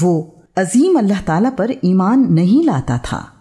वो अजीम अल्लाह ताला पर ईमान नहीं लाता था।